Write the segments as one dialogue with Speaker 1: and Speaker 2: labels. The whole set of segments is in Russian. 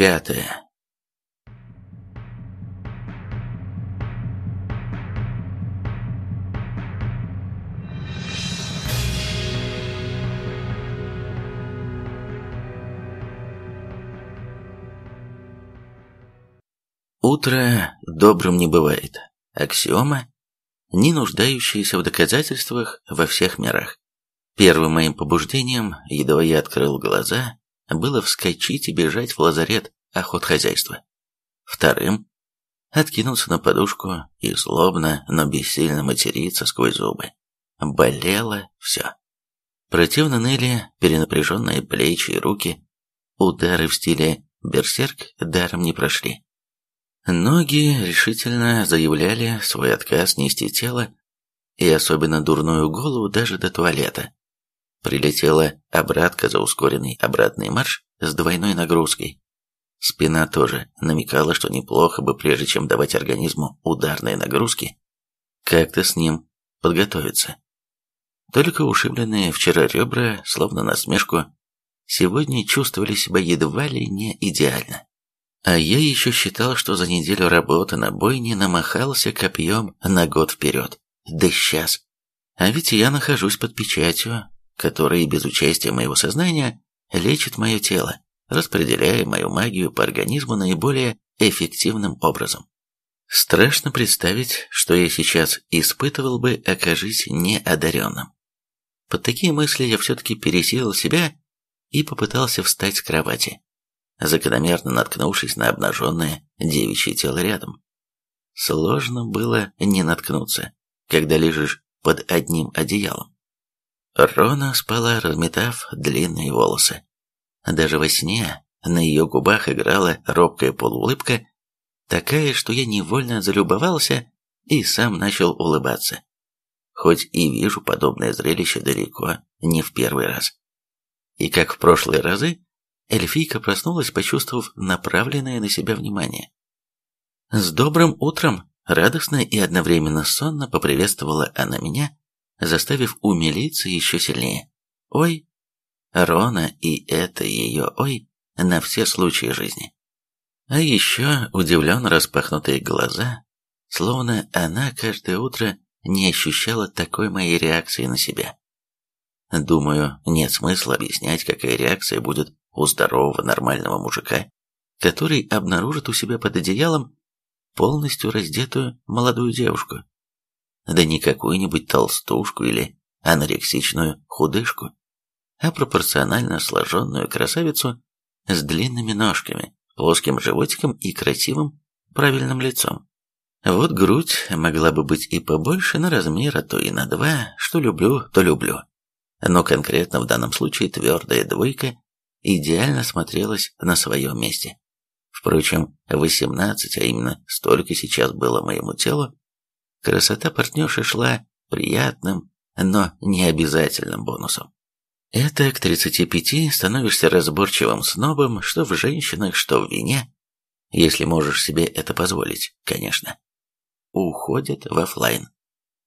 Speaker 1: Пятое. Утро добрым не бывает. Аксиома, не нуждающаяся в доказательствах во всех мирах. Первым моим побуждением, едва я открыл глаза, было вскочить и бежать в лазарет охотхозяйства. Вторым – откинуться на подушку и злобно, но бессильно материться сквозь зубы. Болело все. Противно ныли перенапряженные плечи и руки. Удары в стиле берсерк даром не прошли. Ноги решительно заявляли свой отказ нести тело и особенно дурную голову даже до туалета. Прилетела обратка за ускоренный обратный марш с двойной нагрузкой. Спина тоже намекала, что неплохо бы, прежде чем давать организму ударные нагрузки, как-то с ним подготовиться. Только ушибленные вчера ребра, словно насмешку, сегодня чувствовали себя едва ли не идеально. А я еще считал, что за неделю работы на бойне намахался копьем на год вперед. Да сейчас. А ведь я нахожусь под печатью, которая без участия моего сознания лечит мое тело, распределяя мою магию по организму наиболее эффективным образом. Страшно представить, что я сейчас испытывал бы, окажись неодаренным. Под такие мысли я все-таки пересилил себя и попытался встать с кровати закономерно наткнувшись на обнаженное девичье тело рядом. Сложно было не наткнуться, когда лежишь под одним одеялом. Рона спала, разметав длинные волосы. Даже во сне на ее губах играла робкая полуулыбка, такая, что я невольно залюбовался и сам начал улыбаться. Хоть и вижу подобное зрелище далеко не в первый раз. И как в прошлые разы, Эльфийка проснулась, почувствовав направленное на себя внимание. «С добрым утром!» Радостно и одновременно сонно поприветствовала она меня, заставив умилиться еще сильнее. «Ой!» Рона и это ее «ой» на все случаи жизни. А еще удивленно распахнутые глаза, словно она каждое утро не ощущала такой моей реакции на себя. Думаю, нет смысла объяснять, какая реакция будет у здорового нормального мужика, который обнаружит у себя под одеялом полностью раздетую молодую девушку. Да не какую-нибудь толстушку или анорексичную худышку, а пропорционально сложенную красавицу с длинными ножками, плоским животиком и красивым, правильным лицом. Вот грудь могла бы быть и побольше на размер, а то и на два, что люблю, то люблю. Но конкретно в данном случае твердая двойка идеально смотрелась на своем месте. Впрочем, 18, а именно столько сейчас было моему телу, красота партнерши шла приятным, но не обязательным бонусом. Это к 35 становишься разборчивым снобом, что в женщинах, что в вине, если можешь себе это позволить, конечно. Уходят в офлайн.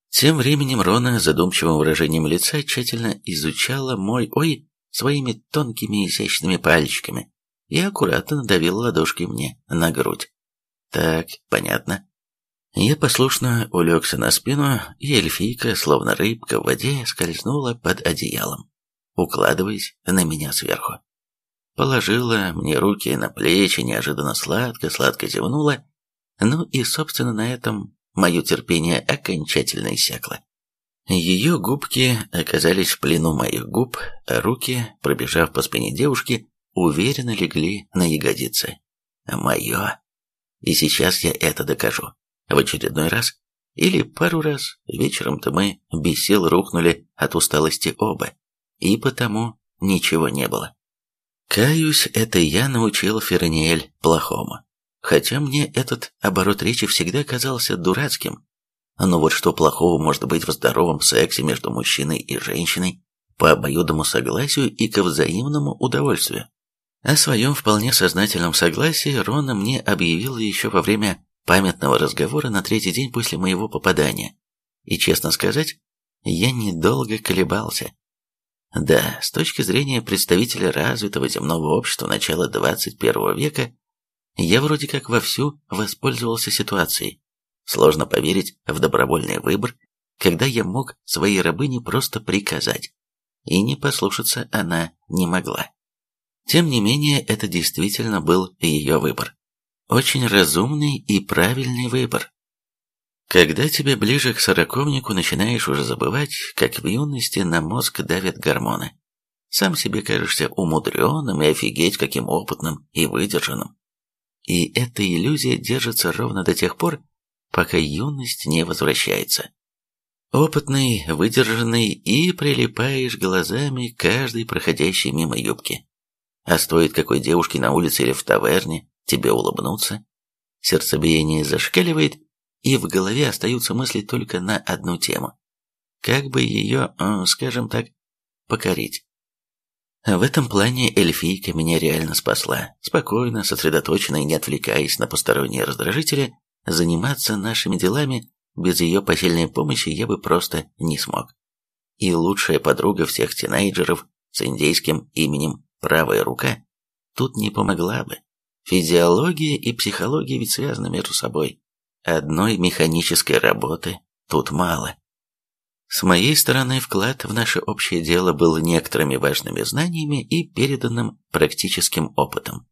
Speaker 1: Тем временем Рона задумчивым выражением лица тщательно изучала мой «Ой» своими тонкими изящными пальчиками и аккуратно надавил ладошкой мне на грудь. Так, понятно. Я послушно улегся на спину, и эльфийка, словно рыбка в воде, скользнула под одеялом, укладываясь на меня сверху. Положила мне руки на плечи, неожиданно сладко-сладко зевнула, ну и, собственно, на этом мое терпение окончательно иссякло. Ее губки оказались в плену моих губ, а руки, пробежав по спине девушки, уверенно легли на ягодицы. Мое. И сейчас я это докажу. В очередной раз или пару раз вечером-то мы без сил рухнули от усталости оба, и потому ничего не было. Каюсь, это я научил Ферниэль плохому. Хотя мне этот оборот речи всегда казался дурацким, но вот что плохого может быть в здоровом сексе между мужчиной и женщиной по обоюдному согласию и ко взаимному удовольствию? О своем вполне сознательном согласии Рона мне объявила еще во время памятного разговора на третий день после моего попадания. И, честно сказать, я недолго колебался. Да, с точки зрения представителя развитого земного общества начала 21 века, Я вроде как вовсю воспользовался ситуацией. Сложно поверить в добровольный выбор, когда я мог своей рабыне просто приказать. И не послушаться она не могла. Тем не менее, это действительно был ее выбор. Очень разумный и правильный выбор. Когда тебе ближе к сороковнику, начинаешь уже забывать, как в юности на мозг давят гормоны. Сам себе кажешься умудренным и офигеть каким опытным и выдержанным. И эта иллюзия держится ровно до тех пор, пока юность не возвращается. Опытный, выдержанный и прилипаешь глазами каждой проходящей мимо юбки. А стоит какой девушке на улице или в таверне тебе улыбнуться, сердцебиение зашкаливает, и в голове остаются мысли только на одну тему. Как бы ее, скажем так, покорить. В этом плане эльфийка меня реально спасла. Спокойно, сосредоточенно и не отвлекаясь на посторонние раздражители, заниматься нашими делами без ее посильной помощи я бы просто не смог. И лучшая подруга всех тинейджеров с индейским именем «Правая рука» тут не помогла бы. Физиология и психология ведь связаны между собой. Одной механической работы тут мало. С моей стороны вклад в наше общее дело был некоторыми важными знаниями и переданным практическим опытом.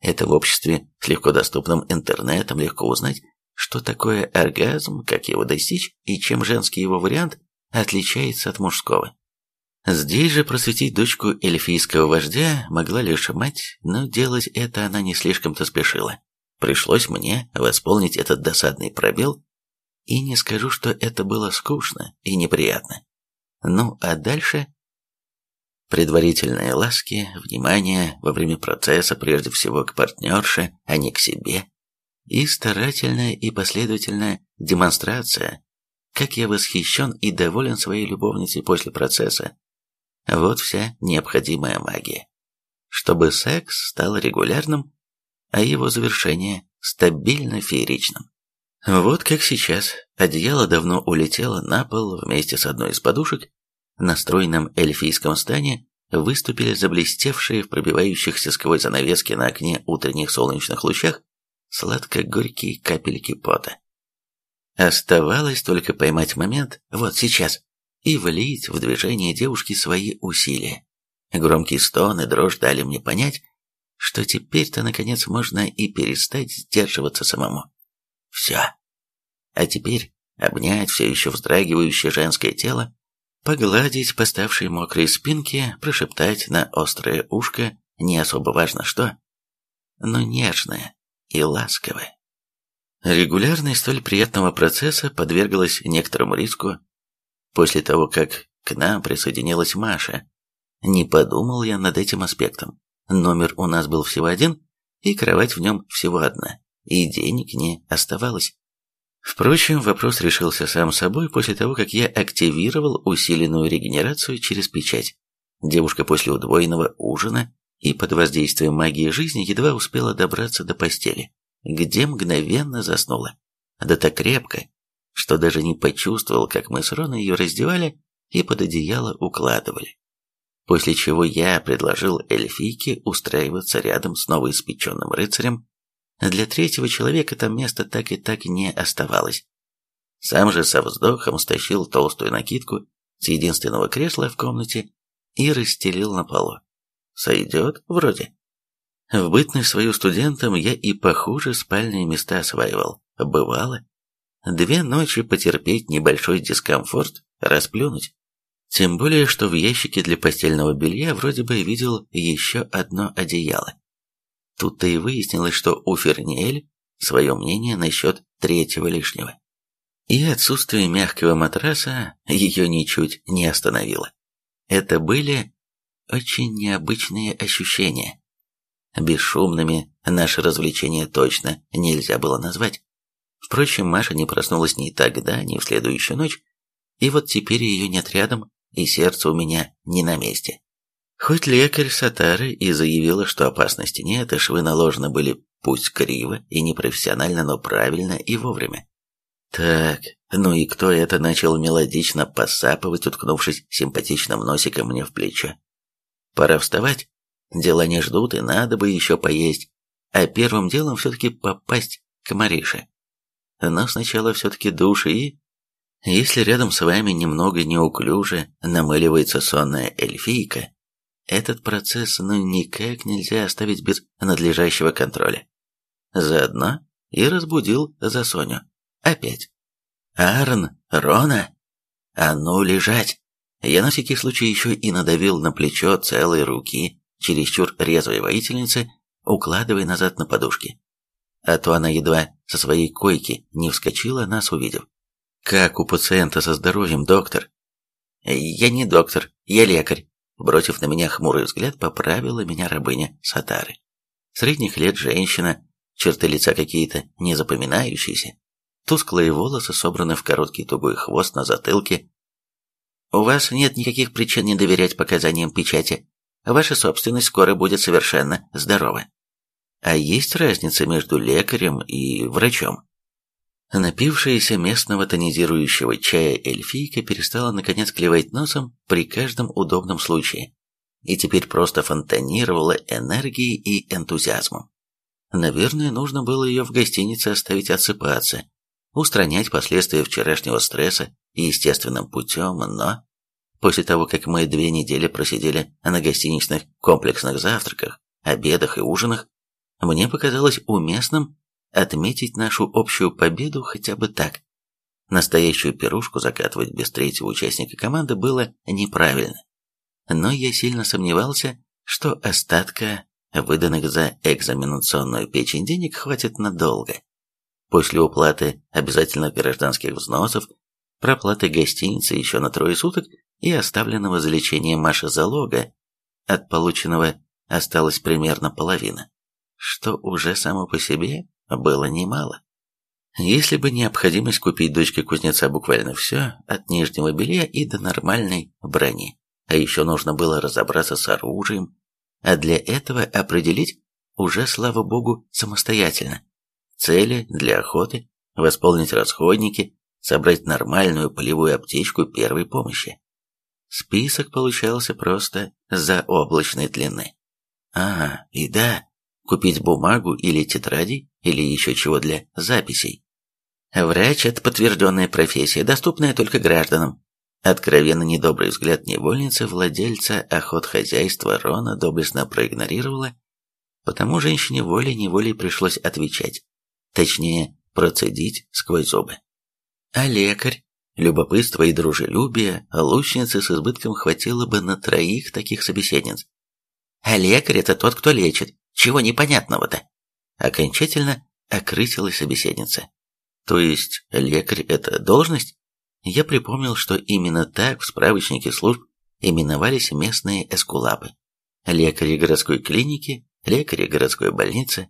Speaker 1: Это в обществе с легко доступным интернетом легко узнать, что такое оргазм, как его достичь и чем женский его вариант отличается от мужского. Здесь же просветить дочку эльфийского вождя могла лишь мать, но делать это она не слишком-то спешила. Пришлось мне восполнить этот досадный пробел, и не скажу, что это было скучно и неприятно. Ну, а дальше... Предварительные ласки, внимание во время процесса прежде всего к партнерше, а не к себе. И старательная и последовательная демонстрация, как я восхищен и доволен своей любовницей после процесса, вот вся необходимая магия. Чтобы секс стал регулярным, а его завершение стабильно фееричным. Вот как сейчас. Одеяло давно улетело на пол вместе с одной из подушек. На стройном эльфийском стане выступили заблестевшие в пробивающихся сквозь занавески на окне утренних солнечных лучах сладко-горькие капельки пота. Оставалось только поймать момент вот сейчас и влить в движение девушки свои усилия. Громкий стон и дрожь дали мне понять, что теперь-то, наконец, можно и перестать сдерживаться самому. Все. А теперь обнять все еще вздрагивающее женское тело, погладить поставшие мокрые спинки, прошептать на острое ушко не особо важно что, но нежное и ласковое. Регулярность столь приятного процесса подверглась некоторому риску, После того, как к нам присоединилась Маша, не подумал я над этим аспектом. Номер у нас был всего один, и кровать в нем всего одна, и денег не оставалось. Впрочем, вопрос решился сам собой после того, как я активировал усиленную регенерацию через печать. Девушка после удвоенного ужина и под воздействием магии жизни едва успела добраться до постели, где мгновенно заснула. Да так крепко, что даже не почувствовал, как мы с Роной ее раздевали и под одеяло укладывали. После чего я предложил эльфийке устраиваться рядом с новоиспеченным рыцарем. Для третьего человека там места так и так не оставалось. Сам же со вздохом стащил толстую накидку с единственного кресла в комнате и расстелил на полу. Сойдет вроде. В бытность свою студентом я и похуже спальные места осваивал. Бывало. Две ночи потерпеть небольшой дискомфорт, расплюнуть. Тем более, что в ящике для постельного белья вроде бы видел еще одно одеяло. Тут-то и выяснилось, что у Ферниэль свое мнение насчет третьего лишнего. И отсутствие мягкого матраса ее ничуть не остановило. Это были очень необычные ощущения. Бесшумными наши развлечения точно нельзя было назвать. Впрочем, Маша не проснулась ни тогда, ни в следующую ночь, и вот теперь ее нет рядом, и сердце у меня не на месте. Хоть лекарь Сатары и заявила, что опасности нет, и швы наложены были пусть криво и непрофессионально, но правильно и вовремя. Так, ну и кто это начал мелодично посапывать, уткнувшись симпатичным носиком мне в плечо? Пора вставать. Дела не ждут, и надо бы еще поесть. а первым делом все-таки попасть к Марише. Но сначала все-таки душ и... Если рядом с вами немного неуклюже намыливается сонная эльфийка, этот процесс ну никак нельзя оставить без надлежащего контроля. Заодно и разбудил за Соню. Опять. «Арн, Рона, а ну лежать!» Я на всякий случай еще и надавил на плечо целой руки, чересчур резвой воительницы, укладывая назад на подушки. А то она едва со своей койки не вскочила, нас увидев. «Как у пациента со здоровьем, доктор?» «Я не доктор, я лекарь», бросив на меня хмурый взгляд, поправила меня рабыня Сатары. Средних лет женщина, черты лица какие-то незапоминающиеся, тусклые волосы собраны в короткий тугой хвост на затылке, у вас нет никаких причин не доверять показаниям печати. Ваша собственность скоро будет совершенно здорова. А есть разница между лекарем и врачом? Напившаяся местного тонизирующего чая эльфийка перестала наконец клевать носом при каждом удобном случае и теперь просто фонтанировала энергией и энтузиазмом. Наверное, нужно было ее в гостинице оставить отсыпаться, устранять последствия вчерашнего стресса естественным путем, но после того, как мы две недели просидели на гостиничных комплексных завтраках, обедах и ужинах, мне показалось уместным отметить нашу общую победу хотя бы так. Настоящую пирушку закатывать без третьего участника команды было неправильно. Но я сильно сомневался, что остатка выданных за экзаменационную печень денег хватит надолго. После уплаты обязательных гражданских взносов, проплаты гостиницы еще на трое суток и оставленного за лечение Маши залога, от полученного осталась примерно половина, что уже само по себе было немало. Если бы необходимость купить дочке кузнеца буквально все, от нижнего белья и до нормальной брони, а еще нужно было разобраться с оружием, а для этого определить уже, слава богу, самостоятельно, цели для охоты, восполнить расходники, собрать нормальную полевую аптечку первой помощи. Список получался просто заоблачной длины. Ага, и да, купить бумагу или тетради, или еще чего для записей. Врач – это подтвержденная профессия, доступная только гражданам. Откровенно недобрый взгляд невольницы владельца охотхозяйства Рона доблестно проигнорировала, потому женщине волей-неволей пришлось отвечать. Точнее, процедить сквозь зубы. А лекарь? Любопытство и дружелюбие лучницы с избытком хватило бы на троих таких собеседниц. А лекарь это тот, кто лечит. Чего непонятного-то? Окончательно окрысилась собеседница. То есть лекарь это должность? Я припомнил, что именно так в справочнике служб именовались местные эскулапы. Лекари городской клиники, лекари городской больницы,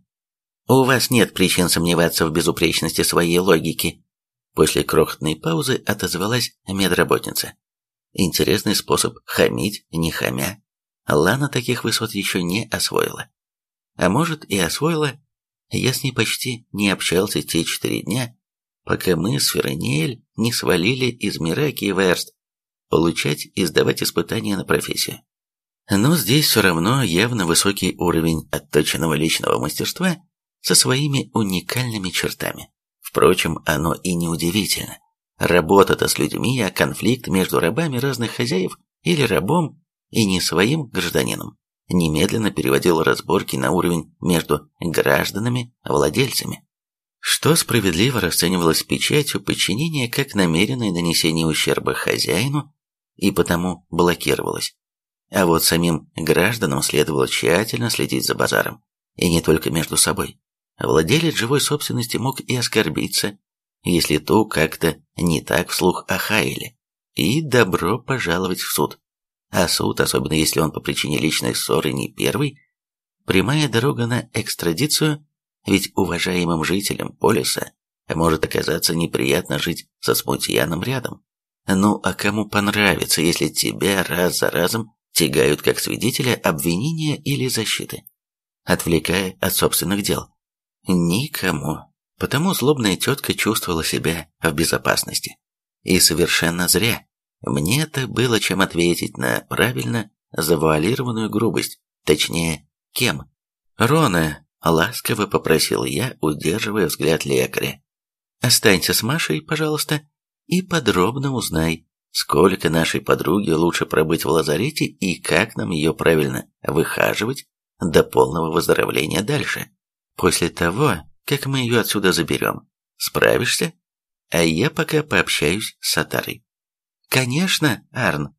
Speaker 1: у вас нет причин сомневаться в безупречности своей логики. После крохотной паузы отозвалась медработница. Интересный способ хамить, не хамя. Лана таких высот еще не освоила. А может и освоила, я с ней почти не общался те четыре дня, пока мы с Ферниэль не свалили из Мираки и Верст, получать и сдавать испытания на профессию. Но здесь все равно явно высокий уровень отточенного личного мастерства со своими уникальными чертами. Впрочем, оно и не удивительно. Работа-то с людьми, а конфликт между рабами разных хозяев или рабом и не своим гражданином немедленно переводил разборки на уровень между гражданами-владельцами, что справедливо расценивалось печатью подчинения как намеренное нанесение ущерба хозяину и потому блокировалось. А вот самим гражданам следовало тщательно следить за базаром, и не только между собой. Владелец живой собственности мог и оскорбиться, если то как-то не так вслух охаяли, и добро пожаловать в суд. А суд, особенно если он по причине личной ссоры не первый, прямая дорога на экстрадицию, ведь уважаемым жителям полиса может оказаться неприятно жить со смутьяном рядом. Ну а кому понравится, если тебя раз за разом тягают как свидетеля обвинения или защиты, отвлекая от собственных дел? Никому. Потому злобная тетка чувствовала себя в безопасности. И совершенно зря. Мне-то было чем ответить на правильно завуалированную грубость. Точнее, кем. «Рона, Ласково попросил я, удерживая взгляд лекаря. Останься с Машей, пожалуйста, и подробно узнай, сколько нашей подруге лучше пробыть в лазарете и как нам ее правильно выхаживать до полного выздоровления дальше. После того, как мы ее отсюда заберем. Справишься? А я пока пообщаюсь с Сатарой. Конечно, Арн.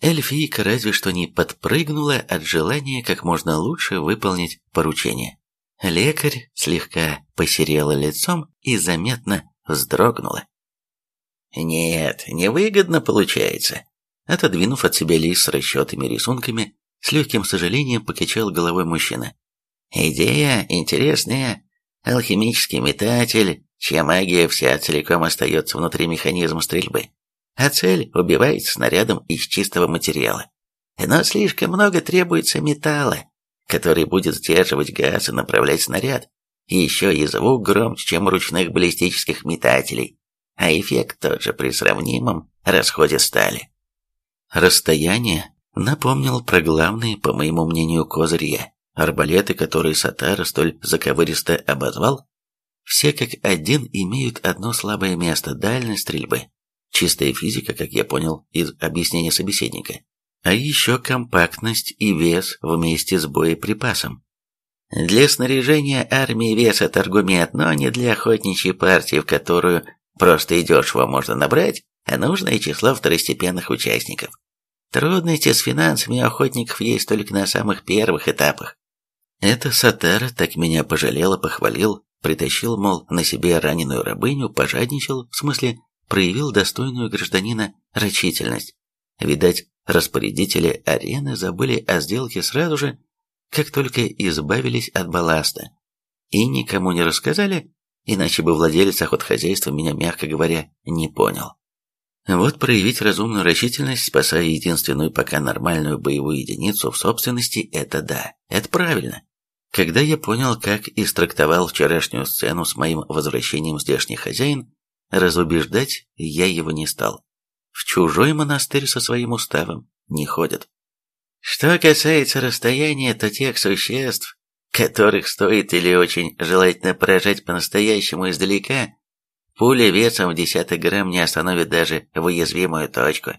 Speaker 1: Эльфийка разве что не подпрыгнула от желания как можно лучше выполнить поручение. Лекарь слегка посерела лицом и заметно вздрогнула. «Нет, невыгодно получается». Отодвинув от себя лист с расчетами рисунками, с легким сожалением покачал головой мужчина. «Идея интересная. Алхимический метатель, чья магия вся целиком остается внутри механизма стрельбы. А цель убивается снарядом из чистого материала. Но слишком много требуется металла, который будет сдерживать газ и направлять снаряд. И еще и звук громче, чем у ручных баллистических метателей а эффект тот же при сравнимом расходе стали. Расстояние напомнил про главные, по моему мнению, козырья. Арбалеты, которые Сатара столь заковыристо обозвал, все как один имеют одно слабое место – дальность стрельбы. Чистая физика, как я понял из объяснения собеседника. А еще компактность и вес вместе с боеприпасом. Для снаряжения армии вес – это аргумент, но не для охотничьей партии, в которую Просто и дешево можно набрать а нужное число второстепенных участников. Трудности с финансами охотников есть только на самых первых этапах. Это Сатара так меня пожалел и похвалил, притащил, мол, на себе раненую рабыню, пожадничал, в смысле, проявил достойную гражданина рачительность. Видать, распорядители арены забыли о сделке сразу же, как только избавились от балласта. И никому не рассказали, иначе бы владелец охотхозяйства меня, мягко говоря, не понял. Вот проявить разумную рачительность, спасая единственную пока нормальную боевую единицу в собственности, это да, это правильно. Когда я понял, как истрактовал вчерашнюю сцену с моим возвращением здешний хозяин, разубеждать я его не стал. В чужой монастырь со своим уставом не ходят. Что касается расстояния, то тех существ, которых стоит или очень желательно поражать по-настоящему издалека, пуля весом в десяток грамм не остановит даже в уязвимую точку.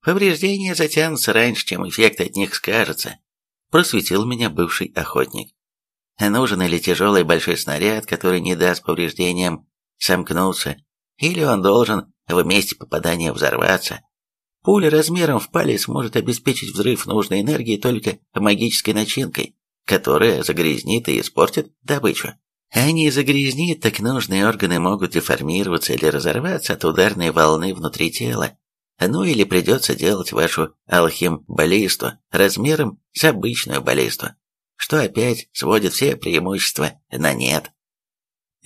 Speaker 1: Повреждения затянутся раньше, чем эффект от них скажется, просветил меня бывший охотник. Нужен или тяжелый большой снаряд, который не даст повреждениям сомкнуться, или он должен в месте попадания взорваться. Пуля размером в палец может обеспечить взрыв нужной энергии только магической начинкой которая загрязнит и испортит добычу. А не загрязнит, так нужные органы могут деформироваться или разорваться от ударной волны внутри тела. Ну или придется делать вашу алхим-баллисту размером с обычную баллисту, что опять сводит все преимущества на нет.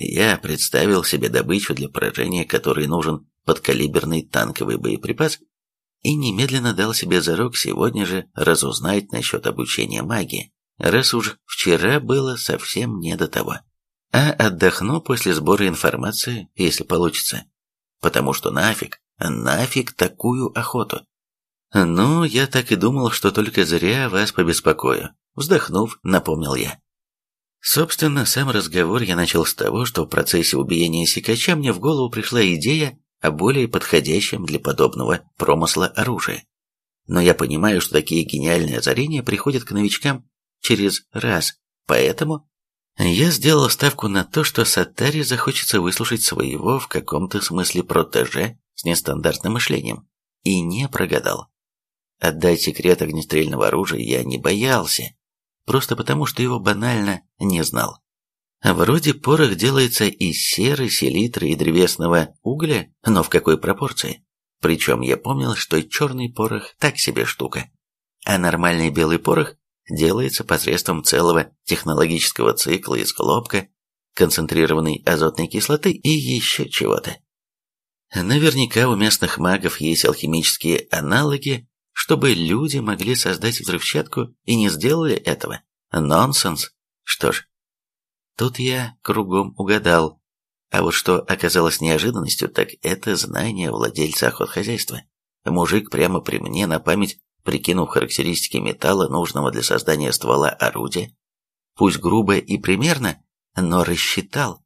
Speaker 1: Я представил себе добычу, для поражения которой нужен подкалиберный танковый боеприпас, и немедленно дал себе зарок сегодня же разузнать насчет обучения магии раз уж вчера было совсем не до того. А отдохну после сбора информации, если получится. Потому что нафиг, нафиг такую охоту. Ну, я так и думал, что только зря вас побеспокою. Вздохнув, напомнил я. Собственно, сам разговор я начал с того, что в процессе убиения сикача мне в голову пришла идея о более подходящем для подобного промысла оружия. Но я понимаю, что такие гениальные озарения приходят к новичкам через раз. Поэтому я сделал ставку на то, что Сатари захочется выслушать своего в каком-то смысле протеже с нестандартным мышлением. И не прогадал. Отдать секрет огнестрельного оружия я не боялся, просто потому, что его банально не знал. Вроде порох делается из серы, селитры и древесного угля, но в какой пропорции? Причем я помнил, что черный порох так себе штука, а нормальный белый порох делается посредством целого технологического цикла из хлопка, концентрированной азотной кислоты и еще чего-то. Наверняка у местных магов есть алхимические аналоги, чтобы люди могли создать взрывчатку и не сделали этого. Нонсенс. Что ж, тут я кругом угадал. А вот что оказалось неожиданностью, так это знание владельца охотхозяйства. Мужик прямо при мне на память прикинув характеристики металла, нужного для создания ствола орудия, пусть грубо и примерно, но рассчитал.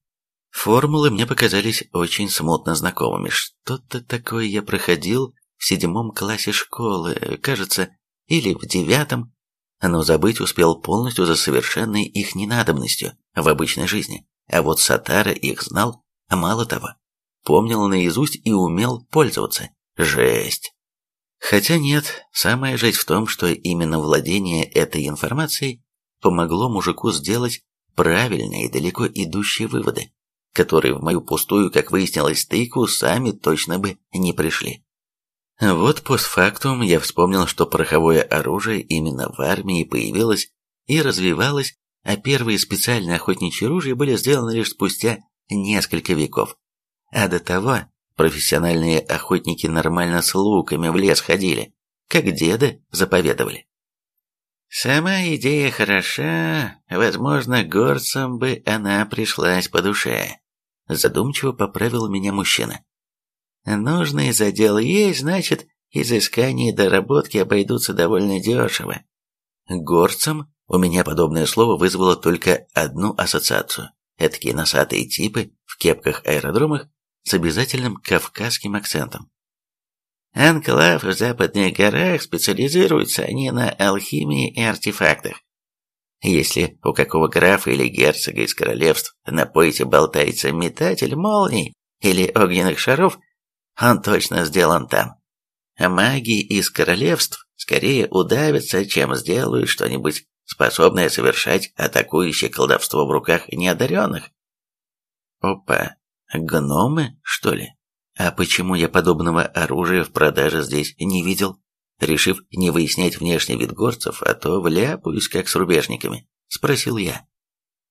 Speaker 1: Формулы мне показались очень смутно знакомыми. Что-то такое я проходил в седьмом классе школы, кажется, или в девятом, но забыть успел полностью за совершенной их ненадобностью в обычной жизни. А вот Сатара их знал, мало того, помнил наизусть и умел пользоваться. Жесть. Хотя нет, самая жесть в том, что именно владение этой информацией помогло мужику сделать правильные и далеко идущие выводы, которые в мою пустую, как выяснилось, тыку сами точно бы не пришли. Вот постфактум я вспомнил, что пороховое оружие именно в армии появилось и развивалось, а первые специальные охотничьи ружья были сделаны лишь спустя несколько веков. А до того профессиональные охотники нормально с луками в лес ходили, как деды заповедовали. Сама идея хороша, возможно, горцам бы она пришлась по душе. Задумчиво поправил меня мужчина. Нужный задел есть, значит, изыскания и доработки обойдутся довольно дешево. Горцам у меня подобное слово вызвало только одну ассоциацию. Эдакие носатые типы в кепках-аэродромах с обязательным кавказским акцентом. Анклав в западных горах специализируются они на алхимии и артефактах. Если у какого графа или герцога из королевств на поясе болтается метатель молний или огненных шаров, он точно сделан там. А маги из королевств скорее удавятся, чем сделают что-нибудь способное совершать атакующее колдовство в руках неодаренных. Опа, гномы, что ли? А почему я подобного оружия в продаже здесь не видел? Решив не выяснять внешний вид горцев, а то вляпаюсь как с рубежниками, спросил я.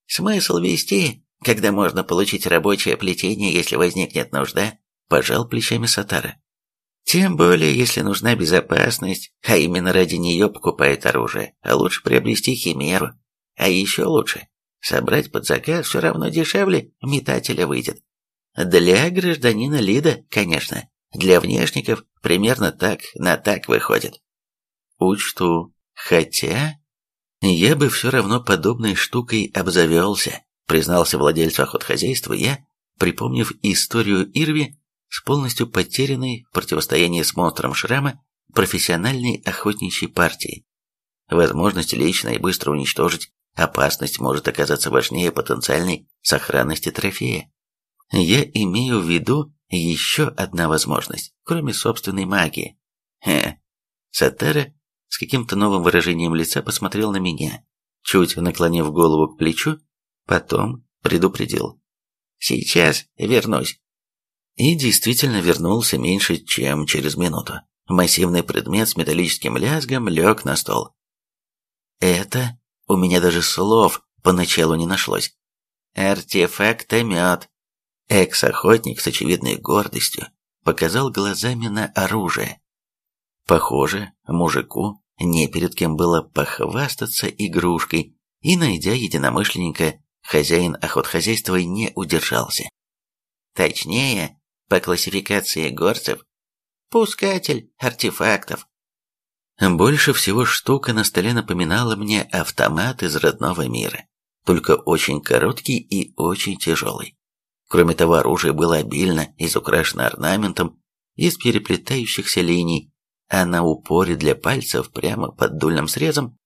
Speaker 1: Смысл вести, когда можно получить рабочее плетение, если возникнет нужда? Пожал плечами Сатара. Тем более, если нужна безопасность, а именно ради нее покупает оружие, а лучше приобрести химеру. А еще лучше, собрать под заказ все равно дешевле метателя выйдет. Для гражданина Лида, конечно, для внешников примерно так на так выходит. Учту, хотя... Я бы все равно подобной штукой обзавелся, признался владельцу охотхозяйства я, припомнив историю Ирви с полностью потерянной в противостоянии с монстром Шрама профессиональной охотничьей партией. Возможность лично и быстро уничтожить опасность может оказаться важнее потенциальной сохранности трофея. Я имею в виду еще одна возможность, кроме собственной магии. Хе. Сатера с каким-то новым выражением лица посмотрел на меня, чуть наклонив голову к плечу, потом предупредил. «Сейчас вернусь». И действительно вернулся меньше, чем через минуту. Массивный предмет с металлическим лязгом лег на стол. Это у меня даже слов поначалу не нашлось. Артефактомет. Экс-охотник с очевидной гордостью показал глазами на оружие. Похоже, мужику не перед кем было похвастаться игрушкой, и, найдя единомышленника, хозяин охотхозяйства не удержался. Точнее, по классификации горцев, пускатель артефактов. Больше всего штука на столе напоминала мне автомат из родного мира, только очень короткий и очень тяжелый. Кроме того, оружие было обильно изукрашено орнаментом из переплетающихся линий, а на упоре для пальцев прямо под дульным срезом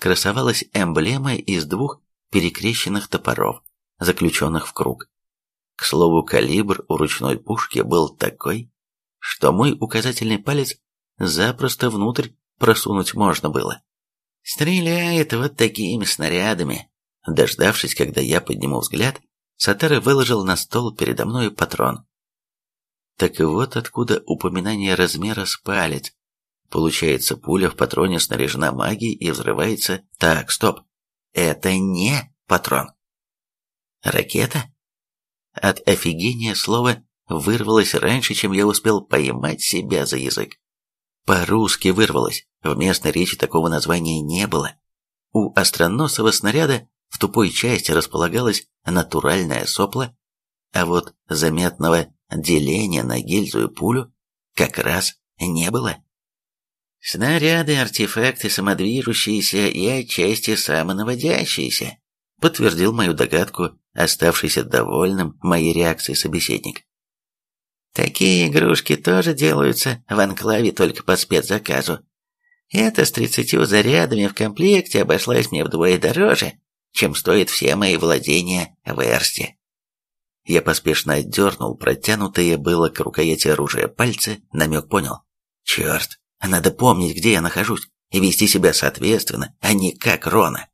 Speaker 1: красовалась эмблема из двух перекрещенных топоров, заключенных в круг. К слову, калибр у ручной пушки был такой, что мой указательный палец запросто внутрь просунуть можно было. Стреляет вот такими снарядами. Дождавшись, когда я подниму взгляд, Сатара выложил на стол передо мной патрон. Так и вот откуда упоминание размера с палец. Получается, пуля в патроне снаряжена магией и взрывается... Так, стоп. Это не патрон. Ракета? От офигения слово вырвалось раньше, чем я успел поймать себя за язык. По-русски вырвалось, в местной речи такого названия не было. У остроносого снаряда в тупой части располагалось натуральное сопло, а вот заметного деления на гильзу и пулю как раз не было. Снаряды, артефакты самодвижущиеся и отчасти самонаводящиеся, подтвердил мою догадку, оставшийся довольным моей реакцией собеседник.
Speaker 2: Такие игрушки тоже делаются в анклаве только по спецзаказу. Это с тридцатью зарядами в комплекте обошлось мне вдвое дороже, чем стоит все мои владения в Эрсте.
Speaker 1: Я поспешно отдернул протянутые было к рукояти оружия пальцы, намек понял. Черт, надо помнить, где я нахожусь, и вести себя соответственно, а не как Рона.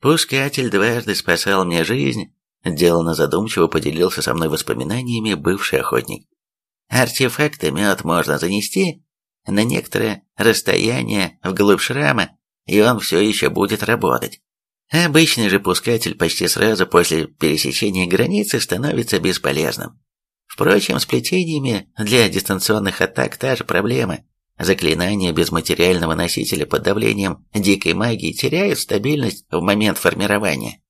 Speaker 2: Пускатель дважды спасал мне жизнь, делано задумчиво поделился со мной воспоминаниями бывший охотник. Артефакты мед можно занести на некоторое расстояние вглубь шрама, и он все еще будет работать. Обычный же пускатель почти сразу после пересечения границы становится бесполезным. Впрочем, с плетениями для дистанционных атак та же проблема. Заклинания без материального носителя под давлением дикой магии теряют стабильность в момент формирования.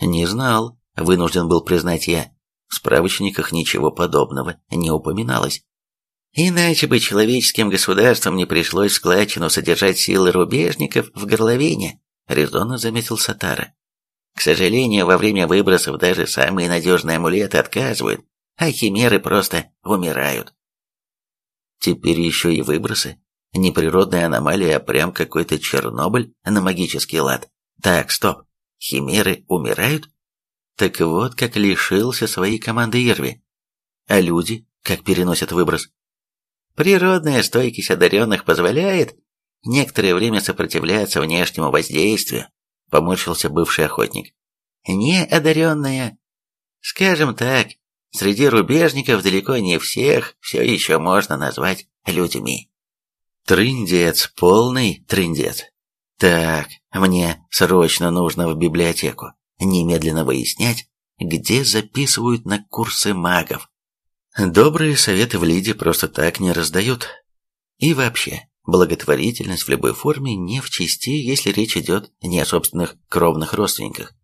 Speaker 1: Не знал, вынужден был признать я. В справочниках ничего подобного не упоминалось.
Speaker 2: Иначе бы человеческим государствам не пришлось складчину содержать силы рубежников в горловине, резонно заметил Сатара. К сожалению, во время выбросов даже самые надежные амулеты отказывают, а химеры просто умирают.
Speaker 1: Теперь еще и выбросы. Не природная аномалия, а прям какой-то Чернобыль на магический лад. Так, стоп. Химеры умирают? Так вот, как лишился своей команды Ирви. А люди, как переносят выброс?
Speaker 2: Природная стойкость одаренных позволяет некоторое время сопротивляться внешнему воздействию, поморщился бывший охотник. Неодаренная, скажем так, среди рубежников далеко не всех все еще можно назвать людьми.
Speaker 1: Трындец, полный трындец. Так, мне срочно нужно в библиотеку немедленно выяснять, где записывают на курсы магов. Добрые советы в Лиде просто так не раздают. И вообще, благотворительность в любой форме не в чести, если речь идет не о собственных кровных родственниках.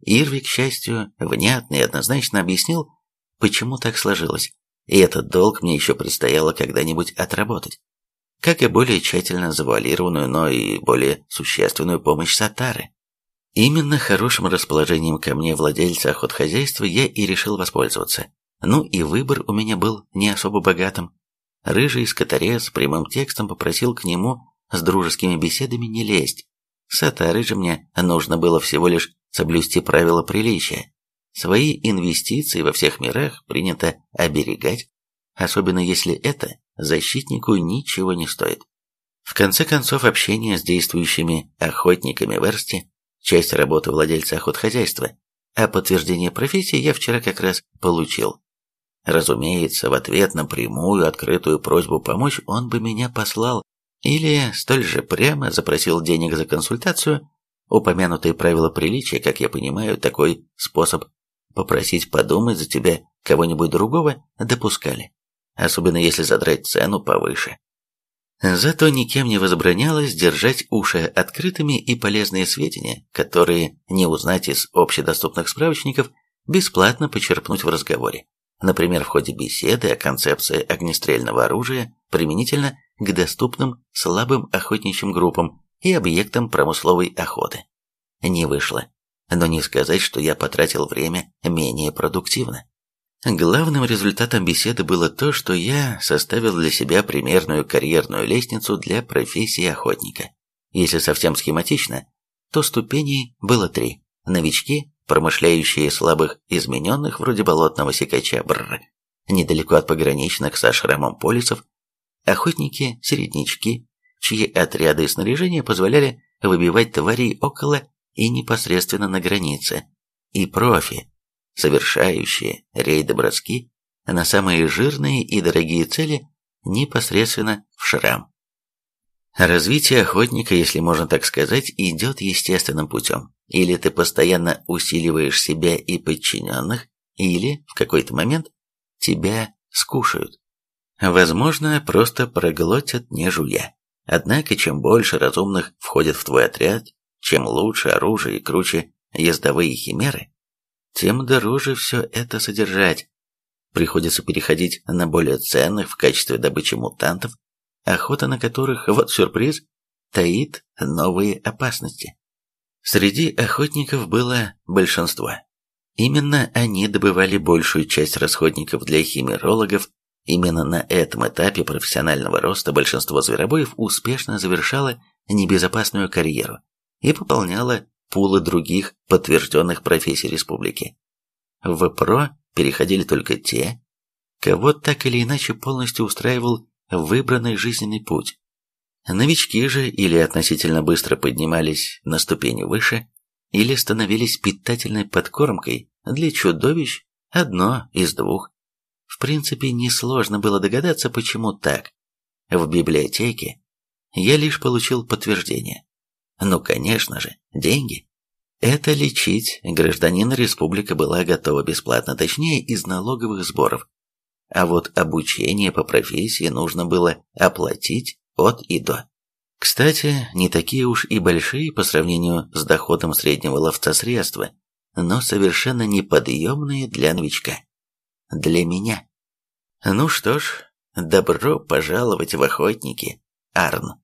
Speaker 1: Ирви, к счастью, внятно и однозначно объяснил, почему так сложилось, и этот долг мне еще предстояло когда-нибудь отработать. Как и более тщательно завуалированную, но и более существенную помощь Сатары. Именно хорошим расположением ко мне владельца охотхозяйства я и решил воспользоваться. Ну и выбор у меня был не особо богатым. Рыжий скоторез прямым текстом попросил к нему с дружескими беседами не лезть. С Атарой же мне нужно было всего лишь соблюсти правила приличия. Свои инвестиции во всех мирах принято оберегать, особенно если это защитнику ничего не стоит. В конце концов, общение с действующими охотниками в Эрсте часть работы владельца охотхозяйства, а подтверждение профессии я вчера как раз получил. Разумеется, в ответ на прямую открытую просьбу помочь он бы меня послал или столь же прямо запросил денег за консультацию. Упомянутые правила приличия, как я понимаю, такой способ попросить подумать за тебя кого-нибудь другого допускали, особенно если задрать цену повыше. Зато никем не возбранялось держать уши открытыми и полезные сведения, которые не узнать из общедоступных справочников, бесплатно почерпнуть в разговоре. Например, в ходе беседы о концепции огнестрельного оружия применительно к доступным слабым охотничьим группам и объектам промысловой охоты. Не вышло. Но не сказать, что я потратил время менее продуктивно. Главным результатом беседы было то, что я составил для себя примерную карьерную лестницу для профессии охотника. Если совсем схематично, то ступеней было три. Новички, промышляющие слабых измененных, вроде болотного секача бррр, недалеко от пограничных со шрамом полисов, охотники, середнячки, чьи отряды и снаряжение позволяли выбивать тварей около и непосредственно на границе, и профи, совершающие рейды-броски на самые жирные и дорогие цели непосредственно в шрам. Развитие охотника, если можно так сказать, идет естественным путем. Или ты постоянно усиливаешь себя и подчиненных, или в какой-то момент тебя скушают. Возможно, просто проглотят не жуя. Однако, чем больше разумных входит в твой отряд, чем лучше оружие и круче ездовые химеры, тем дороже все это содержать. Приходится переходить на более ценных в качестве добычи мутантов, охота на которых, вот сюрприз, таит новые опасности. Среди охотников было большинство. Именно они добывали большую часть расходников для химерологов. Именно на этом этапе профессионального роста большинство зверобоев успешно завершало небезопасную карьеру и пополняло пулы других подтвержденных профессий республики. В ПРО переходили только те, кого так или иначе полностью устраивал выбранный жизненный путь. Новички же или относительно быстро поднимались на ступени выше, или становились питательной подкормкой для чудовищ одно из двух. В принципе, несложно было догадаться, почему так. В библиотеке я лишь получил подтверждение. Ну, конечно же, деньги. Это лечить гражданина республика была готова бесплатно, точнее, из налоговых сборов. А вот обучение по профессии нужно было оплатить от и до. Кстати, не такие уж и большие по сравнению с доходом среднего ловца средства, но совершенно неподъемные для новичка. Для меня. Ну что ж, добро пожаловать в охотники, Арн.